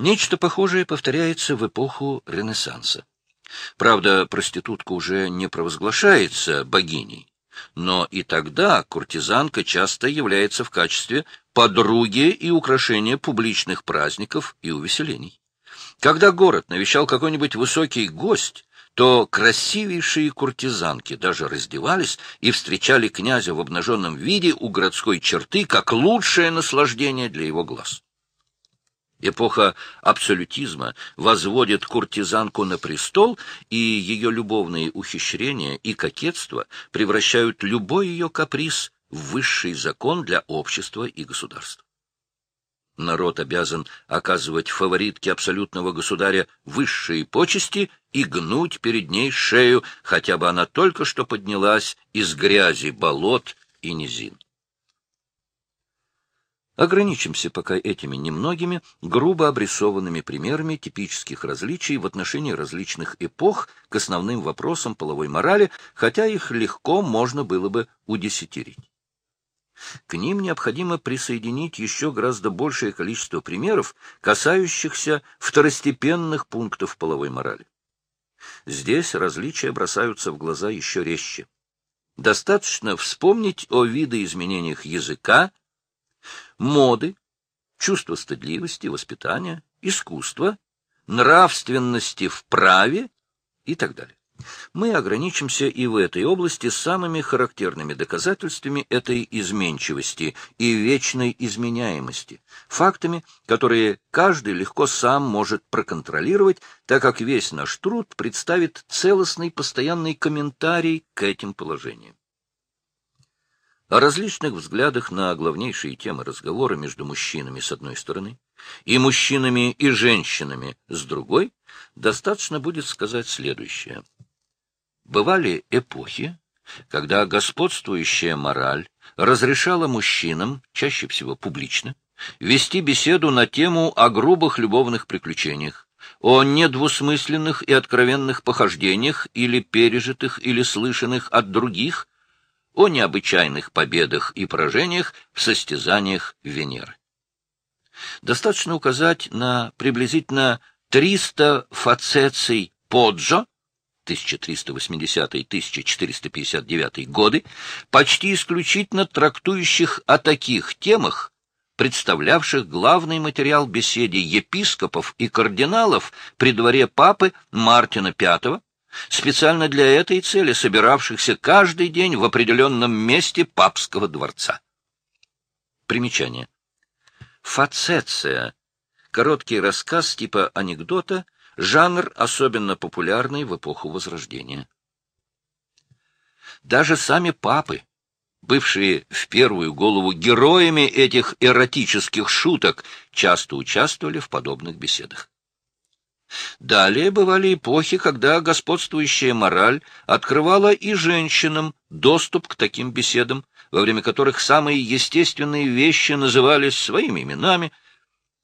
Нечто похожее повторяется в эпоху Ренессанса. Правда, проститутка уже не провозглашается богиней, но и тогда куртизанка часто является в качестве подруги и украшения публичных праздников и увеселений. Когда город навещал какой-нибудь высокий гость, то красивейшие куртизанки даже раздевались и встречали князя в обнаженном виде у городской черты как лучшее наслаждение для его глаз. Эпоха абсолютизма возводит куртизанку на престол, и ее любовные ухищрения и кокетство превращают любой ее каприз в высший закон для общества и государства. Народ обязан оказывать фаворитке абсолютного государя высшие почести и гнуть перед ней шею, хотя бы она только что поднялась из грязи болот и низин. Ограничимся пока этими немногими, грубо обрисованными примерами типических различий в отношении различных эпох к основным вопросам половой морали, хотя их легко можно было бы удесятерить. К ним необходимо присоединить еще гораздо большее количество примеров, касающихся второстепенных пунктов половой морали. Здесь различия бросаются в глаза еще резче. Достаточно вспомнить о видоизменениях языка, моды, чувство стыдливости, воспитания, искусства, нравственности в праве и так далее. Мы ограничимся и в этой области самыми характерными доказательствами этой изменчивости и вечной изменяемости, фактами, которые каждый легко сам может проконтролировать, так как весь наш труд представит целостный постоянный комментарий к этим положениям. О различных взглядах на главнейшие темы разговора между мужчинами с одной стороны и мужчинами и женщинами с другой достаточно будет сказать следующее. Бывали эпохи, когда господствующая мораль разрешала мужчинам, чаще всего публично, вести беседу на тему о грубых любовных приключениях, о недвусмысленных и откровенных похождениях или пережитых или слышанных от других, о необычайных победах и поражениях в состязаниях Венеры. Достаточно указать на приблизительно 300 фацеций Поджо 1380-1459 годы, почти исключительно трактующих о таких темах, представлявших главный материал беседе епископов и кардиналов при дворе папы Мартина V, специально для этой цели собиравшихся каждый день в определенном месте папского дворца. Примечание. Фацеция — короткий рассказ типа анекдота, жанр особенно популярный в эпоху Возрождения. Даже сами папы, бывшие в первую голову героями этих эротических шуток, часто участвовали в подобных беседах. Далее бывали эпохи, когда господствующая мораль открывала и женщинам доступ к таким беседам, во время которых самые естественные вещи назывались своими именами.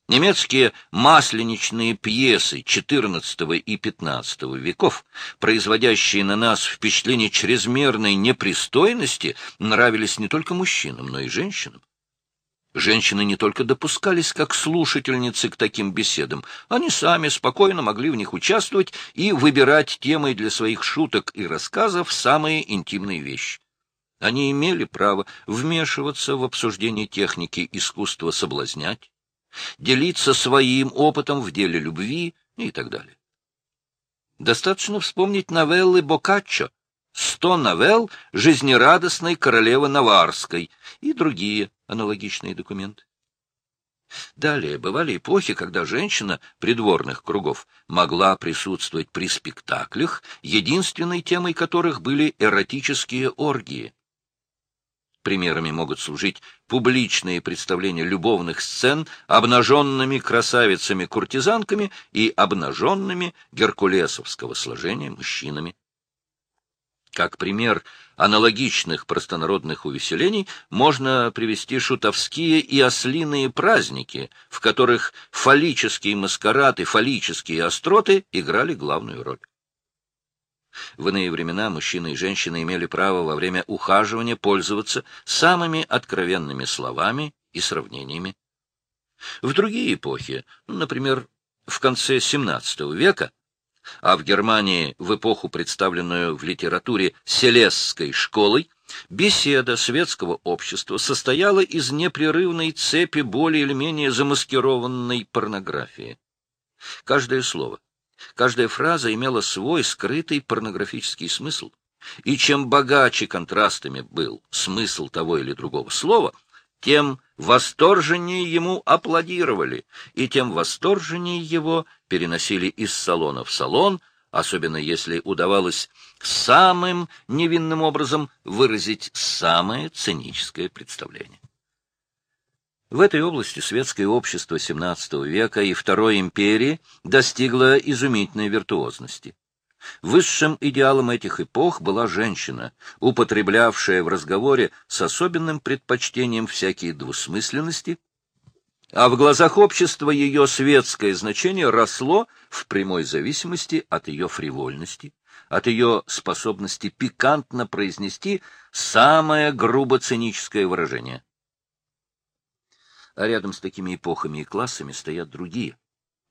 Немецкие масленичные пьесы XIV и XV веков, производящие на нас впечатление чрезмерной непристойности, нравились не только мужчинам, но и женщинам. Женщины не только допускались как слушательницы к таким беседам, они сами спокойно могли в них участвовать и выбирать темой для своих шуток и рассказов самые интимные вещи. Они имели право вмешиваться в обсуждение техники искусства соблазнять, делиться своим опытом в деле любви и так далее. Достаточно вспомнить новеллы Боккаччо, сто новелл жизнерадостной королевы Наварской и другие аналогичные документы. Далее бывали эпохи, когда женщина придворных кругов могла присутствовать при спектаклях, единственной темой которых были эротические оргии. Примерами могут служить публичные представления любовных сцен обнаженными красавицами-куртизанками и обнаженными геркулесовского сложения мужчинами. Как пример аналогичных простонародных увеселений можно привести шутовские и ослиные праздники, в которых фаллические маскарады, фаллические остроты играли главную роль. В иные времена мужчины и женщины имели право во время ухаживания пользоваться самыми откровенными словами и сравнениями. В другие эпохи, например, в конце XVII века, а в Германии в эпоху, представленную в литературе Селесской школой, беседа светского общества состояла из непрерывной цепи более или менее замаскированной порнографии. Каждое слово, каждая фраза имела свой скрытый порнографический смысл, и чем богаче контрастами был смысл того или другого слова, тем восторженнее ему аплодировали, и тем восторженнее его переносили из салона в салон, особенно если удавалось самым невинным образом выразить самое циническое представление. В этой области светское общество XVII века и Второй империи достигло изумительной виртуозности. Высшим идеалом этих эпох была женщина, употреблявшая в разговоре с особенным предпочтением всякие двусмысленности, а в глазах общества ее светское значение росло в прямой зависимости от ее фривольности, от ее способности пикантно произнести самое грубо циническое выражение. А рядом с такими эпохами и классами стоят другие,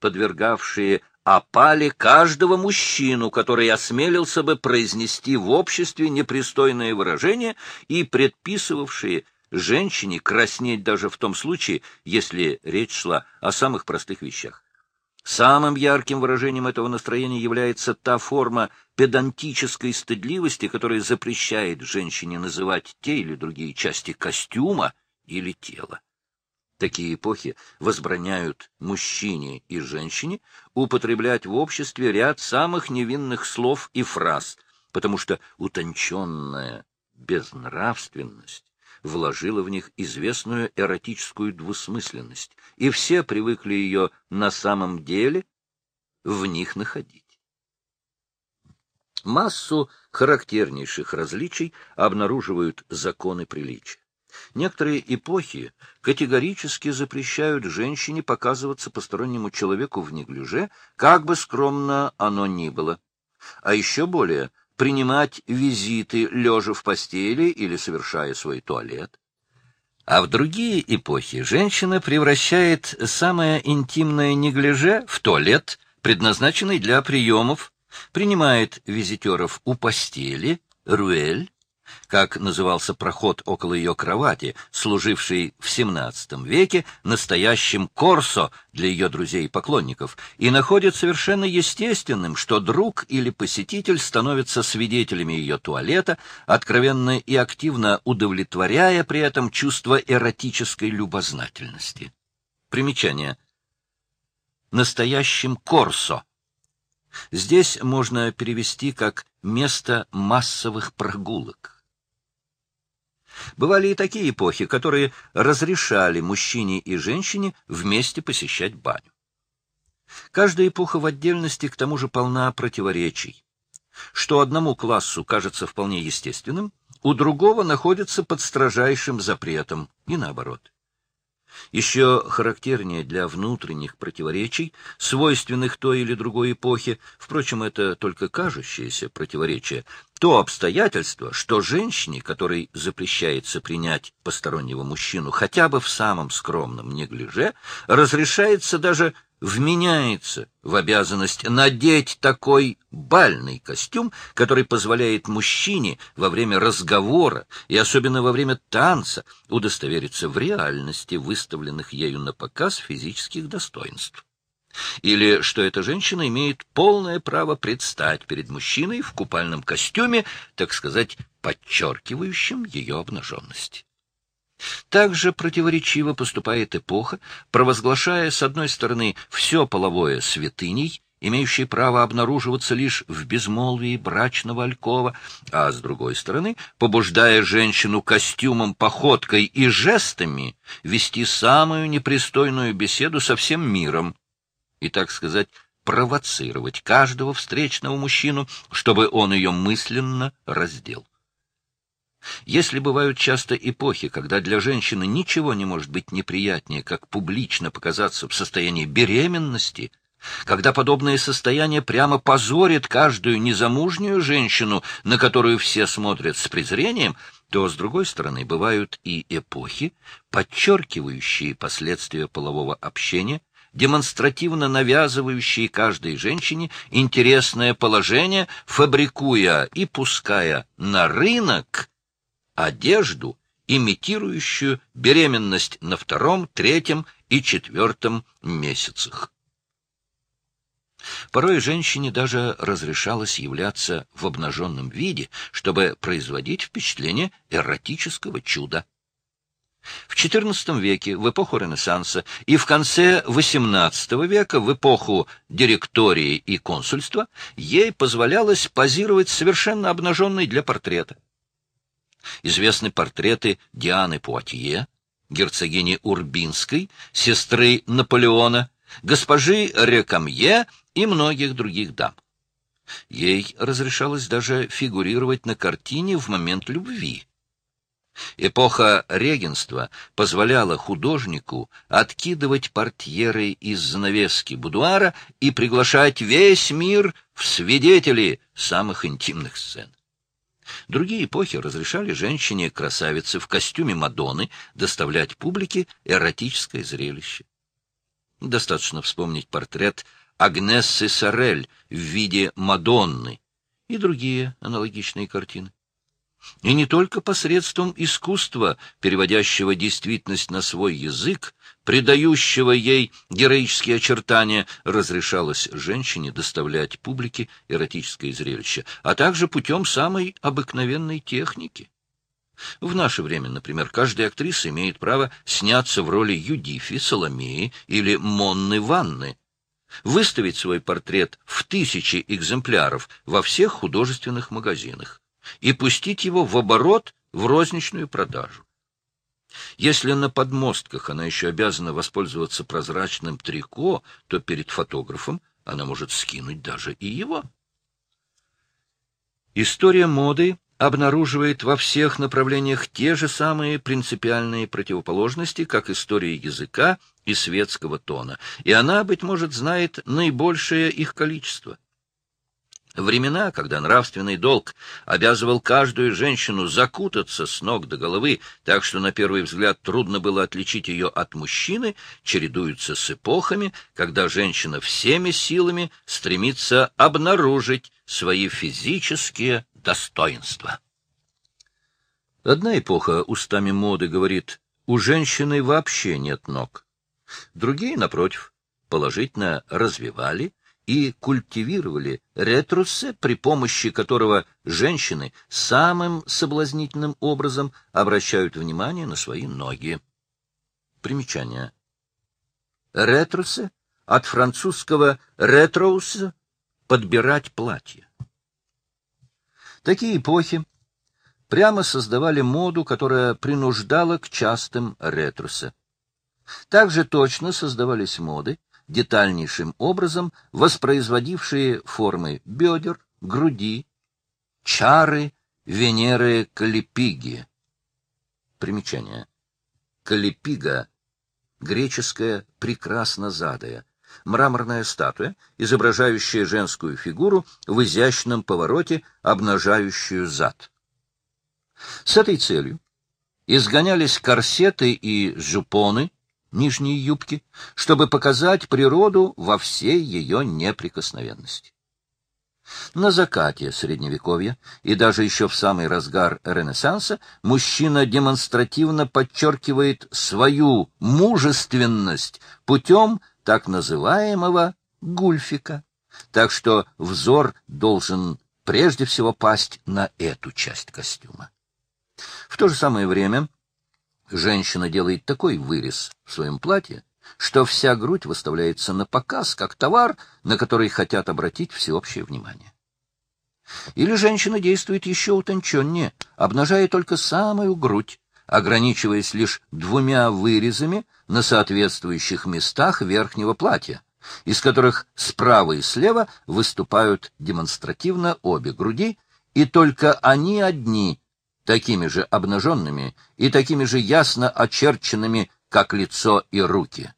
подвергавшие опали каждого мужчину, который осмелился бы произнести в обществе непристойное выражение и предписывавшие женщине краснеть даже в том случае, если речь шла о самых простых вещах. Самым ярким выражением этого настроения является та форма педантической стыдливости, которая запрещает женщине называть те или другие части костюма или тела. Такие эпохи возбраняют мужчине и женщине употреблять в обществе ряд самых невинных слов и фраз, потому что утонченная безнравственность вложила в них известную эротическую двусмысленность, и все привыкли ее на самом деле в них находить. Массу характернейших различий обнаруживают законы приличия. Некоторые эпохи категорически запрещают женщине показываться постороннему человеку в неглиже, как бы скромно оно ни было. А еще более — принимать визиты, лежа в постели или совершая свой туалет. А в другие эпохи женщина превращает самое интимное неглиже в туалет, предназначенный для приемов, принимает визитеров у постели, руэль, как назывался проход около ее кровати, служивший в XVII веке настоящим корсо для ее друзей и поклонников, и находит совершенно естественным, что друг или посетитель становится свидетелями ее туалета, откровенно и активно удовлетворяя при этом чувство эротической любознательности. Примечание. Настоящим корсо. Здесь можно перевести как «место массовых прогулок». Бывали и такие эпохи, которые разрешали мужчине и женщине вместе посещать баню. Каждая эпоха в отдельности к тому же полна противоречий. Что одному классу кажется вполне естественным, у другого находится под строжайшим запретом, и наоборот. Еще характернее для внутренних противоречий, свойственных той или другой эпохе, впрочем, это только кажущееся противоречие, то обстоятельство, что женщине, которой запрещается принять постороннего мужчину хотя бы в самом скромном неглиже, разрешается даже вменяется в обязанность надеть такой бальный костюм, который позволяет мужчине во время разговора и особенно во время танца удостовериться в реальности выставленных ею на показ физических достоинств. Или что эта женщина имеет полное право предстать перед мужчиной в купальном костюме, так сказать, подчеркивающим ее обнаженность. Также противоречиво поступает эпоха, провозглашая, с одной стороны, все половое святыней, имеющее право обнаруживаться лишь в безмолвии брачного алькова, а с другой стороны, побуждая женщину костюмом, походкой и жестами вести самую непристойную беседу со всем миром и, так сказать, провоцировать каждого встречного мужчину, чтобы он ее мысленно раздел. Если бывают часто эпохи, когда для женщины ничего не может быть неприятнее, как публично показаться в состоянии беременности, когда подобное состояние прямо позорит каждую незамужнюю женщину, на которую все смотрят с презрением, то, с другой стороны, бывают и эпохи, подчеркивающие последствия полового общения, демонстративно навязывающие каждой женщине интересное положение, фабрикуя и пуская на рынок одежду, имитирующую беременность на втором, третьем и четвертом месяцах. Порой женщине даже разрешалось являться в обнаженном виде, чтобы производить впечатление эротического чуда. В XIV веке, в эпоху Ренессанса, и в конце XVIII века, в эпоху директории и консульства, ей позволялось позировать совершенно обнаженной для портрета. Известны портреты Дианы Пуатье, герцогини Урбинской, сестры Наполеона, госпожи Рекамье и многих других дам. Ей разрешалось даже фигурировать на картине в момент любви. Эпоха регенства позволяла художнику откидывать портьеры из занавески будуара и приглашать весь мир в свидетели самых интимных сцен. Другие эпохи разрешали женщине-красавице в костюме Мадонны доставлять публике эротическое зрелище. Достаточно вспомнить портрет Агнессы Сорель в виде Мадонны и другие аналогичные картины. И не только посредством искусства, переводящего действительность на свой язык, придающего ей героические очертания, разрешалось женщине доставлять публике эротическое зрелище, а также путем самой обыкновенной техники. В наше время, например, каждая актриса имеет право сняться в роли Юдифи, Соломеи или Монны Ванны, выставить свой портрет в тысячи экземпляров во всех художественных магазинах и пустить его в оборот в розничную продажу. Если на подмостках она еще обязана воспользоваться прозрачным трико, то перед фотографом она может скинуть даже и его. История моды обнаруживает во всех направлениях те же самые принципиальные противоположности, как история языка и светского тона, и она, быть может, знает наибольшее их количество. Времена, когда нравственный долг обязывал каждую женщину закутаться с ног до головы, так что на первый взгляд трудно было отличить ее от мужчины, чередуются с эпохами, когда женщина всеми силами стремится обнаружить свои физические достоинства. Одна эпоха устами моды говорит, у женщины вообще нет ног. Другие, напротив, положительно развивали и культивировали ретрусы, при помощи которого женщины самым соблазнительным образом обращают внимание на свои ноги. Примечание. Ретрусы от французского ретроус — подбирать платье. Такие эпохи прямо создавали моду, которая принуждала к частым ретрусы. Также точно создавались моды, детальнейшим образом воспроизводившие формы бедер, груди, чары Венеры Калипиги. Примечание. Калипига — греческая прекраснозадая, мраморная статуя, изображающая женскую фигуру в изящном повороте, обнажающую зад. С этой целью изгонялись корсеты и жупоны, нижние юбки, чтобы показать природу во всей ее неприкосновенности. На закате Средневековья и даже еще в самый разгар Ренессанса мужчина демонстративно подчеркивает свою мужественность путем так называемого гульфика, так что взор должен прежде всего пасть на эту часть костюма. В то же самое время женщина делает такой вырез в своем платье, что вся грудь выставляется на показ, как товар, на который хотят обратить всеобщее внимание. Или женщина действует еще утонченнее, обнажая только самую грудь, ограничиваясь лишь двумя вырезами на соответствующих местах верхнего платья, из которых справа и слева выступают демонстративно обе груди, и только они одни такими же обнаженными и такими же ясно очерченными, как лицо и руки.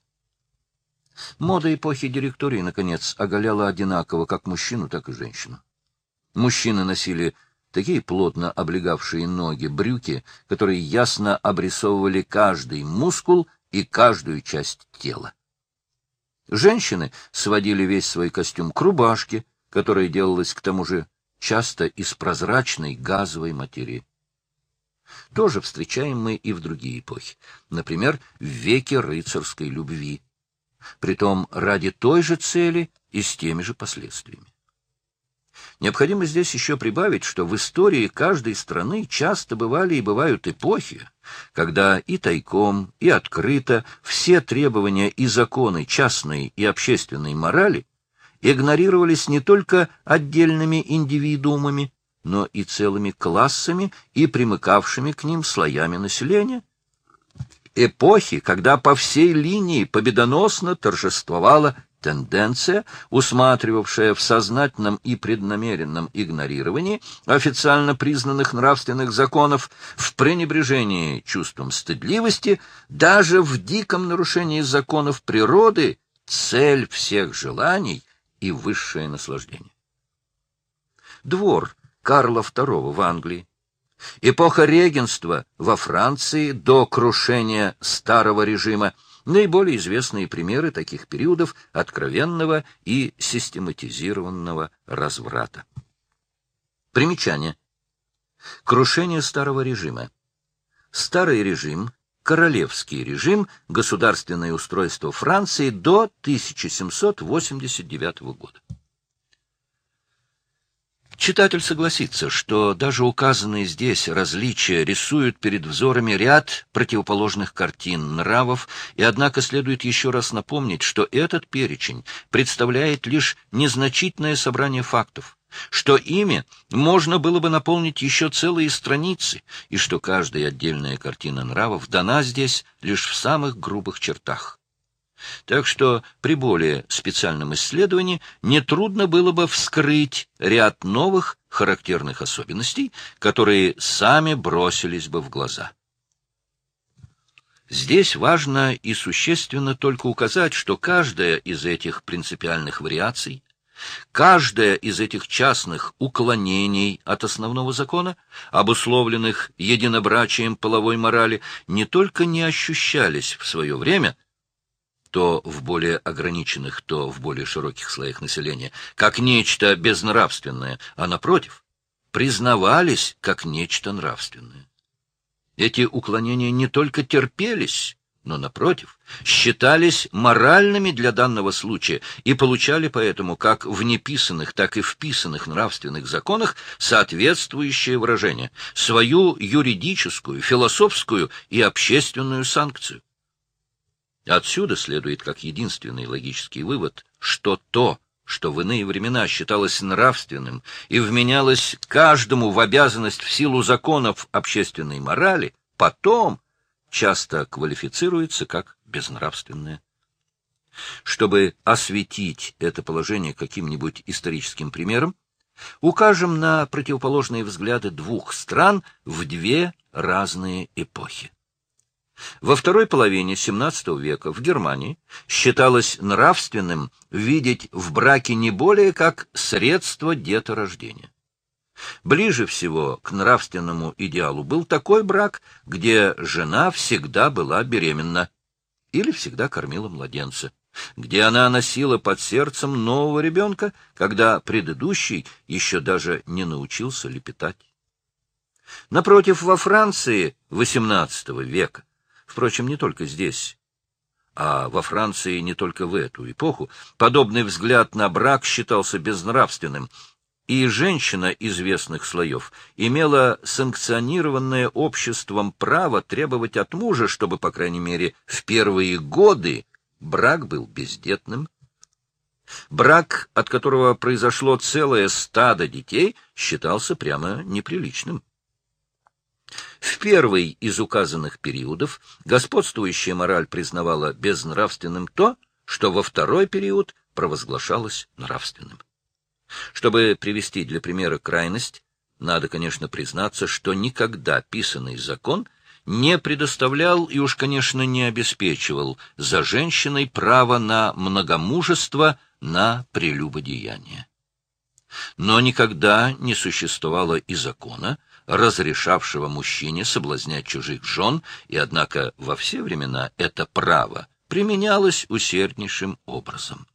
Мода эпохи директории, наконец, оголяла одинаково как мужчину, так и женщину. Мужчины носили такие плотно облегавшие ноги брюки, которые ясно обрисовывали каждый мускул и каждую часть тела. Женщины сводили весь свой костюм к рубашке, которая делалась к тому же часто из прозрачной газовой материи. Тоже встречаем мы и в другие эпохи, например, в веке рыцарской любви, притом ради той же цели и с теми же последствиями. Необходимо здесь еще прибавить, что в истории каждой страны часто бывали и бывают эпохи, когда и тайком, и открыто все требования и законы частной и общественной морали игнорировались не только отдельными индивидуумами, но и целыми классами и примыкавшими к ним слоями населения. Эпохи, когда по всей линии победоносно торжествовала тенденция, усматривавшая в сознательном и преднамеренном игнорировании официально признанных нравственных законов, в пренебрежении чувством стыдливости, даже в диком нарушении законов природы, цель всех желаний и высшее наслаждение. Двор Карла II в Англии, эпоха регенства во Франции до крушения старого режима – Наиболее известные примеры таких периодов откровенного и систематизированного разврата. Примечание. Крушение старого режима. Старый режим, королевский режим, государственное устройство Франции до 1789 года. Читатель согласится, что даже указанные здесь различия рисуют перед взорами ряд противоположных картин, нравов, и однако следует еще раз напомнить, что этот перечень представляет лишь незначительное собрание фактов, что ими можно было бы наполнить еще целые страницы, и что каждая отдельная картина нравов дана здесь лишь в самых грубых чертах. Так что при более специальном исследовании нетрудно было бы вскрыть ряд новых характерных особенностей, которые сами бросились бы в глаза. Здесь важно и существенно только указать, что каждая из этих принципиальных вариаций, каждая из этих частных уклонений от основного закона, обусловленных единобрачием половой морали, не только не ощущались в свое время – то в более ограниченных, то в более широких слоях населения, как нечто безнравственное, а, напротив, признавались как нечто нравственное. Эти уклонения не только терпелись, но, напротив, считались моральными для данного случая и получали поэтому как в неписанных, так и в писанных нравственных законах соответствующее выражение, свою юридическую, философскую и общественную санкцию. Отсюда следует как единственный логический вывод, что то, что в иные времена считалось нравственным и вменялось каждому в обязанность в силу законов общественной морали, потом часто квалифицируется как безнравственное. Чтобы осветить это положение каким-нибудь историческим примером, укажем на противоположные взгляды двух стран в две разные эпохи. Во второй половине XVII века в Германии считалось нравственным видеть в браке не более как средство деторождения. Ближе всего к нравственному идеалу был такой брак, где жена всегда была беременна или всегда кормила младенца, где она носила под сердцем нового ребенка, когда предыдущий еще даже не научился лепетать. Напротив, во Франции XVIII века Впрочем, не только здесь, а во Франции не только в эту эпоху, подобный взгляд на брак считался безнравственным, и женщина известных слоев имела санкционированное обществом право требовать от мужа, чтобы, по крайней мере, в первые годы брак был бездетным. Брак, от которого произошло целое стадо детей, считался прямо неприличным. В первый из указанных периодов господствующая мораль признавала безнравственным то, что во второй период провозглашалось нравственным. Чтобы привести для примера крайность, надо, конечно, признаться, что никогда писанный закон не предоставлял и уж, конечно, не обеспечивал за женщиной право на многомужество, на прелюбодеяние. Но никогда не существовало и закона, разрешавшего мужчине соблазнять чужих жен, и, однако, во все времена это право применялось усерднейшим образом.